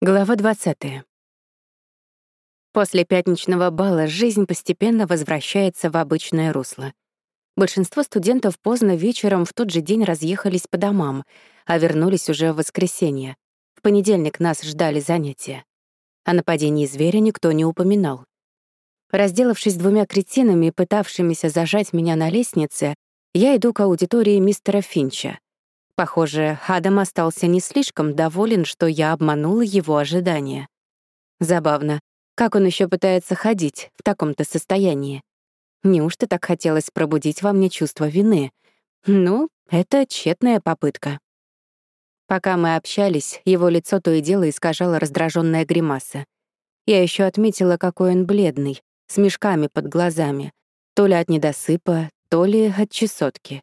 Глава 20. После пятничного бала жизнь постепенно возвращается в обычное русло. Большинство студентов поздно вечером в тот же день разъехались по домам, а вернулись уже в воскресенье. В понедельник нас ждали занятия. О нападении зверя никто не упоминал. Разделавшись двумя кретинами, пытавшимися зажать меня на лестнице, я иду к аудитории мистера Финча — Похоже, Адам остался не слишком доволен, что я обманула его ожидания. Забавно, как он еще пытается ходить в таком-то состоянии? Неужто так хотелось пробудить во мне чувство вины? Ну, это тщетная попытка. Пока мы общались, его лицо то и дело искажало раздраженная гримаса. Я еще отметила, какой он бледный, с мешками под глазами, то ли от недосыпа, то ли от чесотки.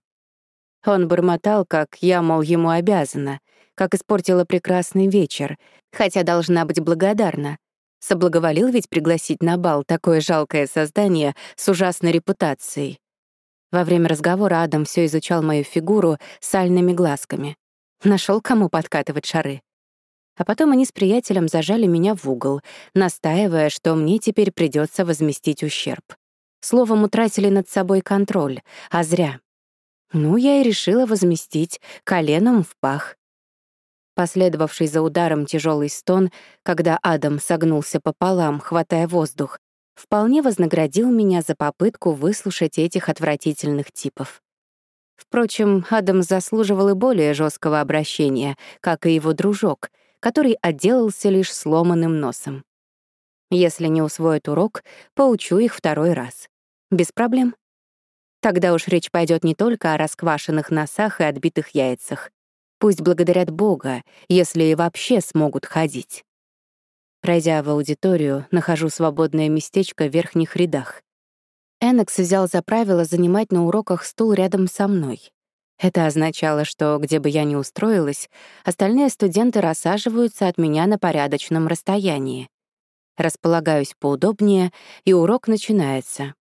Он бормотал, как я, мол, ему обязана, как испортила прекрасный вечер, хотя должна быть благодарна. Соблаговолил ведь пригласить на бал такое жалкое создание с ужасной репутацией. Во время разговора Адам все изучал мою фигуру сальными глазками. Нашел, кому подкатывать шары. А потом они с приятелем зажали меня в угол, настаивая, что мне теперь придется возместить ущерб. Словом, утратили над собой контроль, а зря. Ну, я и решила возместить коленом в пах. Последовавший за ударом тяжелый стон, когда Адам согнулся пополам, хватая воздух, вполне вознаградил меня за попытку выслушать этих отвратительных типов. Впрочем, Адам заслуживал и более жесткого обращения, как и его дружок, который отделался лишь сломанным носом. Если не усвоят урок, поучу их второй раз. Без проблем. Тогда уж речь пойдет не только о расквашенных носах и отбитых яйцах. Пусть благодарят Бога, если и вообще смогут ходить. Пройдя в аудиторию, нахожу свободное местечко в верхних рядах. Эннекс взял за правило занимать на уроках стул рядом со мной. Это означало, что, где бы я ни устроилась, остальные студенты рассаживаются от меня на порядочном расстоянии. Располагаюсь поудобнее, и урок начинается.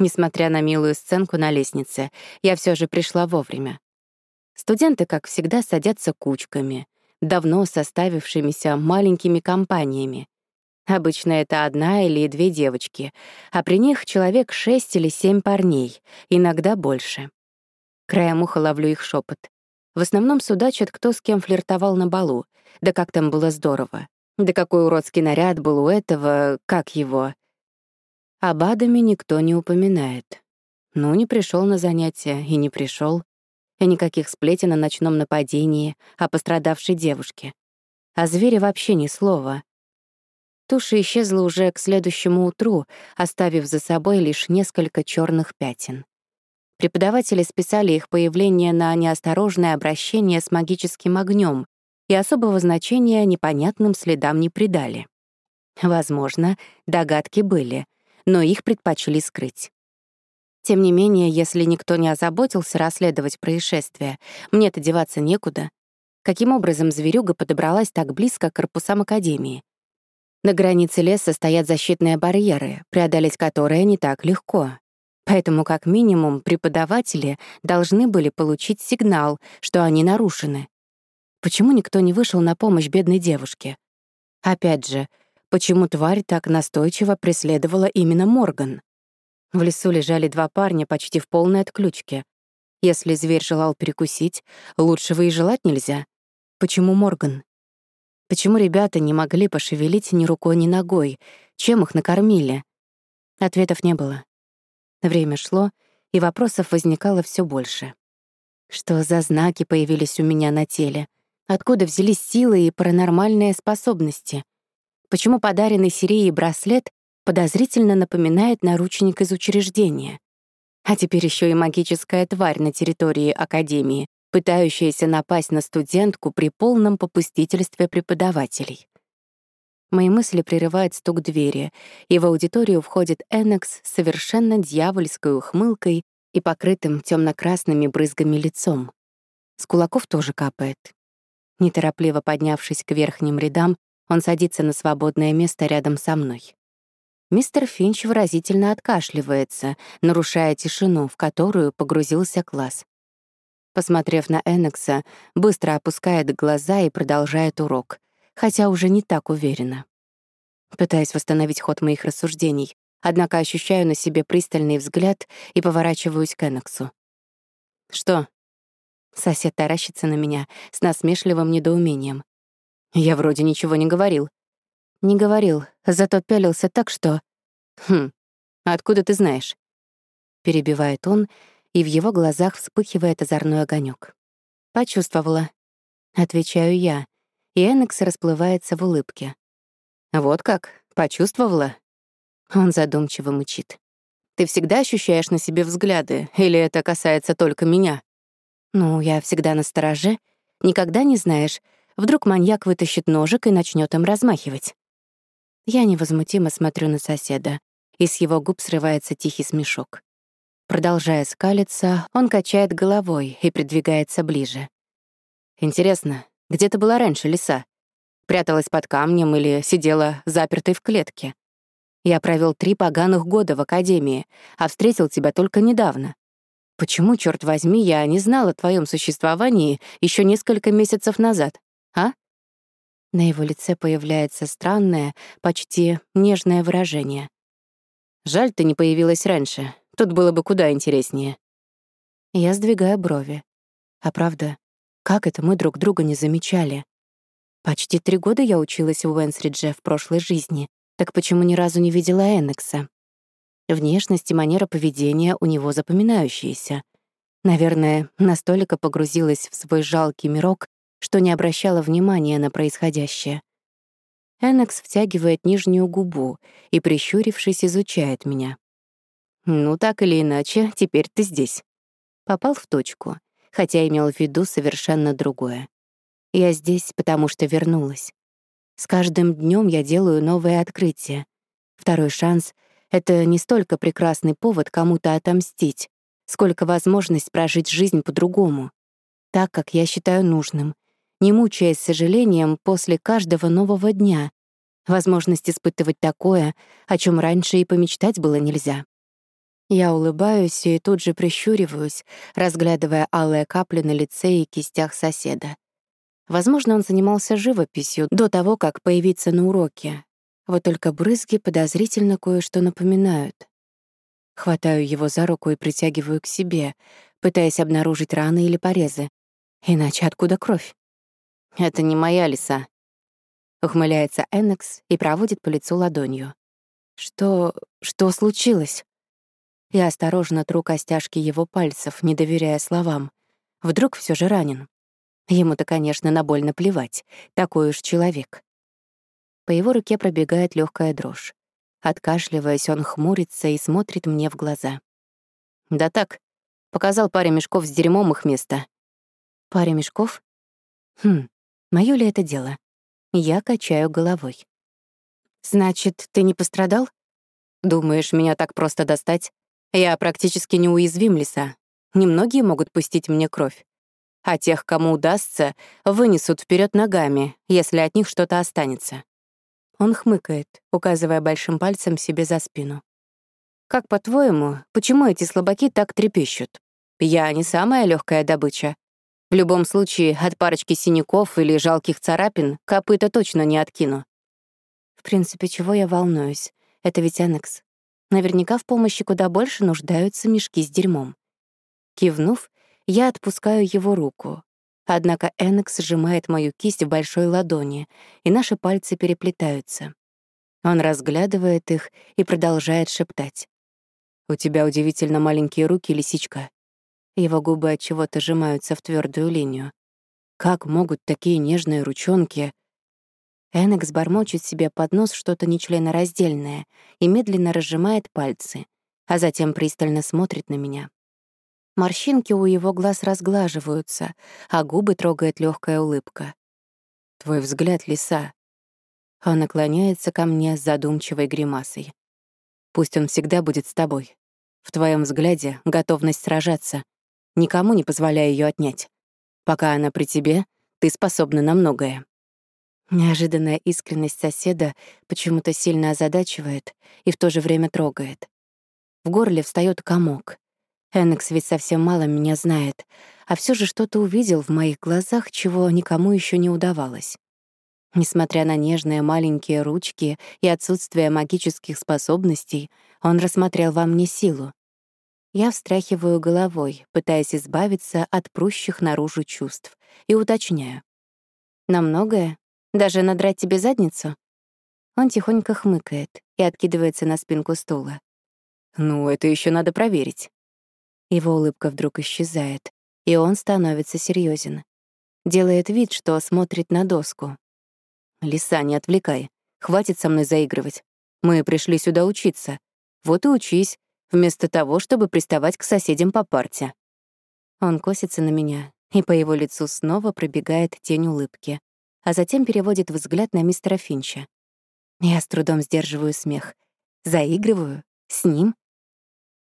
Несмотря на милую сценку на лестнице, я все же пришла вовремя. Студенты, как всегда, садятся кучками, давно составившимися маленькими компаниями. Обычно это одна или две девочки, а при них человек шесть или семь парней, иногда больше. Краем уха ловлю их шепот. В основном судачат, кто с кем флиртовал на балу. Да как там было здорово. Да какой уродский наряд был у этого, как его, об Адаме никто не упоминает. Ну, не пришел на занятия и не пришел. И никаких сплетен о ночном нападении, о пострадавшей девушке. О звере вообще ни слова. Туша исчезла уже к следующему утру, оставив за собой лишь несколько черных пятен. Преподаватели списали их появление на неосторожное обращение с магическим огнем и особого значения непонятным следам не придали. Возможно, догадки были — но их предпочли скрыть. Тем не менее, если никто не озаботился расследовать происшествие, мне-то деваться некуда. Каким образом зверюга подобралась так близко к корпусам Академии? На границе леса стоят защитные барьеры, преодолеть которые не так легко. Поэтому, как минимум, преподаватели должны были получить сигнал, что они нарушены. Почему никто не вышел на помощь бедной девушке? Опять же, Почему тварь так настойчиво преследовала именно Морган? В лесу лежали два парня почти в полной отключке. Если зверь желал перекусить, лучшего и желать нельзя. Почему Морган? Почему ребята не могли пошевелить ни рукой, ни ногой? Чем их накормили? Ответов не было. Время шло, и вопросов возникало все больше. Что за знаки появились у меня на теле? Откуда взялись силы и паранормальные способности? Почему подаренный Сирией браслет подозрительно напоминает наручник из учреждения? А теперь еще и магическая тварь на территории Академии, пытающаяся напасть на студентку при полном попустительстве преподавателей. Мои мысли прерывает стук двери, и в аудиторию входит Эннекс с совершенно дьявольской ухмылкой и покрытым темно красными брызгами лицом. С кулаков тоже капает. Неторопливо поднявшись к верхним рядам, он садится на свободное место рядом со мной. Мистер Финч выразительно откашливается, нарушая тишину, в которую погрузился класс. Посмотрев на Эннекса, быстро опускает глаза и продолжает урок, хотя уже не так уверена. Пытаюсь восстановить ход моих рассуждений, однако ощущаю на себе пристальный взгляд и поворачиваюсь к Эннексу. «Что?» Сосед таращится на меня с насмешливым недоумением. Я вроде ничего не говорил. Не говорил, зато пялился так, что... Хм, откуда ты знаешь? Перебивает он, и в его глазах вспыхивает озорной огонек. Почувствовала. Отвечаю я, и Энекс расплывается в улыбке. Вот как? Почувствовала? Он задумчиво мычит. Ты всегда ощущаешь на себе взгляды, или это касается только меня? Ну, я всегда на стороже. Никогда не знаешь, вдруг маньяк вытащит ножик и начнет им размахивать. Я невозмутимо смотрю на соседа, и с его губ срывается тихий смешок. Продолжая скалиться, он качает головой и придвигается ближе. «Интересно, где ты была раньше, лиса? Пряталась под камнем или сидела запертой в клетке? Я провел три поганых года в академии, а встретил тебя только недавно. Почему, черт возьми, я не знал о твоем существовании еще несколько месяцев назад, а? На его лице появляется странное, почти нежное выражение. Жаль, ты не появилась раньше. Тут было бы куда интереснее. Я сдвигаю брови. А правда, как это мы друг друга не замечали? Почти три года я училась в Уэнсридже в прошлой жизни, так почему ни разу не видела Эннекса? Внешность и манера поведения у него запоминающиеся. Наверное, настолько погрузилась в свой жалкий мирок, что не обращала внимания на происходящее. Эннекс втягивает нижнюю губу и, прищурившись, изучает меня. «Ну, так или иначе, теперь ты здесь». Попал в точку, хотя имел в виду совершенно другое. Я здесь, потому что вернулась. С каждым днем я делаю новые открытия. Второй шанс это не столько прекрасный повод кому-то отомстить, сколько возможность прожить жизнь по-другому, так, как я считаю нужным, не мучаясь сожалением после каждого нового дня, возможность испытывать такое, о чем раньше и помечтать было нельзя. Я улыбаюсь и тут же прищуриваюсь, разглядывая алые капли на лице и кистях соседа. Возможно, он занимался живописью до того, как появиться на уроке, вот только брызги подозрительно кое-что напоминают. Хватаю его за руку и притягиваю к себе, пытаясь обнаружить раны или порезы. Иначе откуда кровь? «Это не моя лиса», — ухмыляется Эннекс и проводит по лицу ладонью. «Что... что случилось?» Я осторожно тру костяшки его пальцев, не доверяя словам. Вдруг все же ранен. Ему-то, конечно, на боль наплевать. Такой уж человек. По его руке пробегает легкая дрожь. Откашливаясь, он хмурится и смотрит мне в глаза. «Да так, показал паре мешков с дерьмом их место». «Паре мешков? Хм, моё ли это дело?» Я качаю головой. «Значит, ты не пострадал?» «Думаешь, меня так просто достать? Я практически неуязвим, лиса. Немногие могут пустить мне кровь. А тех, кому удастся, вынесут вперед ногами, если от них что-то останется. Он хмыкает, указывая большим пальцем себе за спину. «Как по-твоему, почему эти слабаки так трепещут? Я не самая легкая добыча. В любом случае, от парочки синяков или жалких царапин копыта точно не откину». В принципе, чего я волнуюсь? Это ведь Анекс. Наверняка в помощи куда больше нуждаются мешки с дерьмом. Кивнув, я отпускаю его руку, Однако Энекс сжимает мою кисть в большой ладони, и наши пальцы переплетаются. Он разглядывает их и продолжает шептать. «У тебя удивительно маленькие руки, лисичка». Его губы от чего-то сжимаются в твердую линию. Как могут такие нежные ручонки? Энекс бормочет себе под нос что-то нечленораздельное и медленно разжимает пальцы, а затем пристально смотрит на меня. Морщинки у его глаз разглаживаются, а губы трогает легкая улыбка. «Твой взгляд, лиса». Он наклоняется ко мне с задумчивой гримасой. «Пусть он всегда будет с тобой. В твоем взгляде готовность сражаться. Никому не позволяй ее отнять. Пока она при тебе, ты способна на многое». Неожиданная искренность соседа почему-то сильно озадачивает и в то же время трогает. В горле встает комок, Энекс ведь совсем мало меня знает, а все же что-то увидел в моих глазах, чего никому еще не удавалось. Несмотря на нежные маленькие ручки и отсутствие магических способностей, он рассмотрел во мне силу. Я встряхиваю головой, пытаясь избавиться от прущих наружу чувств, и уточняю. «На многое? Даже надрать тебе задницу?» Он тихонько хмыкает и откидывается на спинку стула. «Ну, это еще надо проверить». Его улыбка вдруг исчезает, и он становится серьезен. Делает вид, что смотрит на доску. «Лиса, не отвлекай. Хватит со мной заигрывать. Мы пришли сюда учиться. Вот и учись, вместо того, чтобы приставать к соседям по парте». Он косится на меня, и по его лицу снова пробегает тень улыбки, а затем переводит взгляд на мистера Финча. Я с трудом сдерживаю смех. Заигрываю? С ним?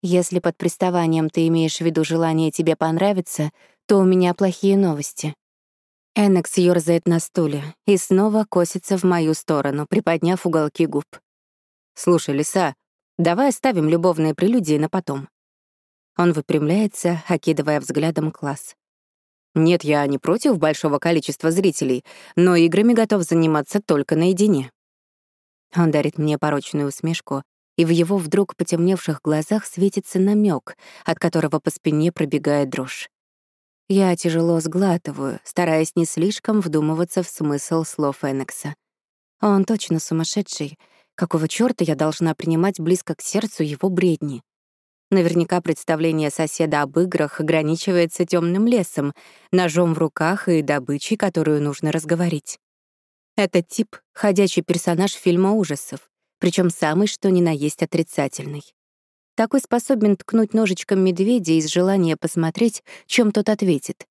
Если под приставанием ты имеешь в виду желание тебе понравиться, то у меня плохие новости. Энекс ёрзает на стуле и снова косится в мою сторону, приподняв уголки губ. «Слушай, лиса, давай оставим любовные прелюдии на потом». Он выпрямляется, окидывая взглядом класс. «Нет, я не против большого количества зрителей, но играми готов заниматься только наедине». Он дарит мне порочную усмешку, и в его вдруг потемневших глазах светится намек, от которого по спине пробегает дрожь. Я тяжело сглатываю, стараясь не слишком вдумываться в смысл слов Энекса. Он точно сумасшедший. Какого чёрта я должна принимать близко к сердцу его бредни? Наверняка представление соседа об играх ограничивается темным лесом, ножом в руках и добычей, которую нужно разговорить. Этот тип — ходячий персонаж фильма ужасов причем самый что ни на есть отрицательный. Такой способен ткнуть ножичком медведя из желания посмотреть, чем тот ответит.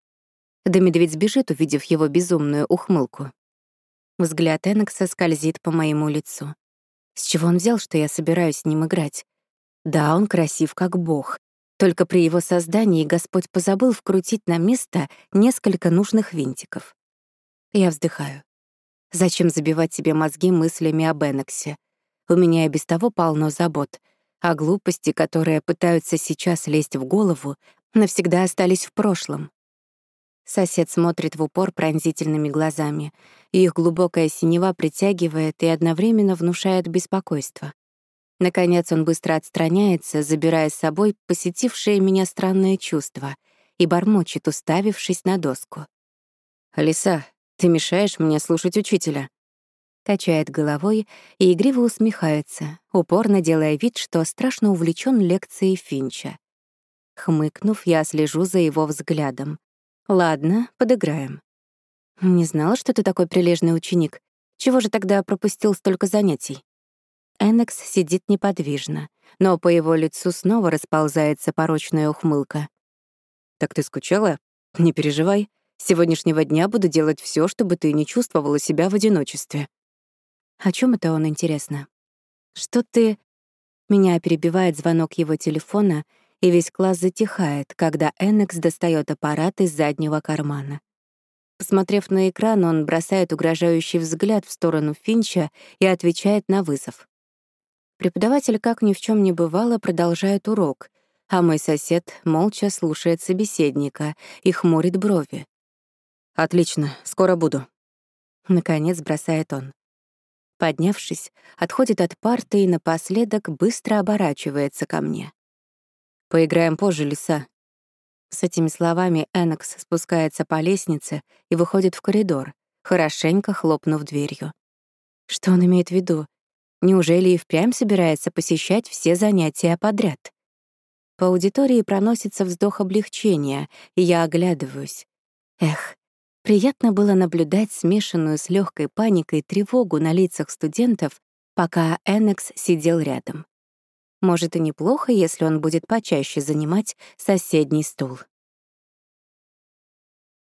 Да медведь сбежит, увидев его безумную ухмылку. Взгляд Эннекса скользит по моему лицу. С чего он взял, что я собираюсь с ним играть? Да, он красив как бог. Только при его создании Господь позабыл вкрутить на место несколько нужных винтиков. Я вздыхаю. Зачем забивать себе мозги мыслями об Эннексе? У меня и без того полно забот, а глупости, которые пытаются сейчас лезть в голову, навсегда остались в прошлом. Сосед смотрит в упор пронзительными глазами, их глубокая синева притягивает и одновременно внушает беспокойство. Наконец он быстро отстраняется, забирая с собой посетившее меня странное чувство, и бормочет, уставившись на доску. «Лиса, ты мешаешь мне слушать учителя» качает головой и игриво усмехается, упорно делая вид, что страшно увлечен лекцией Финча. Хмыкнув, я слежу за его взглядом. «Ладно, подыграем». «Не знала, что ты такой прилежный ученик. Чего же тогда пропустил столько занятий?» Энекс сидит неподвижно, но по его лицу снова расползается порочная ухмылка. «Так ты скучала? Не переживай. С сегодняшнего дня буду делать все, чтобы ты не чувствовала себя в одиночестве». О чем это он, интересно? Что ты... Меня перебивает звонок его телефона, и весь класс затихает, когда Эннекс достает аппарат из заднего кармана. Посмотрев на экран, он бросает угрожающий взгляд в сторону Финча и отвечает на вызов. Преподаватель, как ни в чем не бывало, продолжает урок, а мой сосед молча слушает собеседника и хмурит брови. «Отлично, скоро буду», — наконец бросает он. Поднявшись, отходит от парты и напоследок быстро оборачивается ко мне. «Поиграем позже, лиса». С этими словами Энакс спускается по лестнице и выходит в коридор, хорошенько хлопнув дверью. Что он имеет в виду? Неужели и впрямь собирается посещать все занятия подряд? По аудитории проносится вздох облегчения, и я оглядываюсь. Эх, Приятно было наблюдать смешанную с легкой паникой тревогу на лицах студентов, пока Энекс сидел рядом. Может, и неплохо, если он будет почаще занимать соседний стул.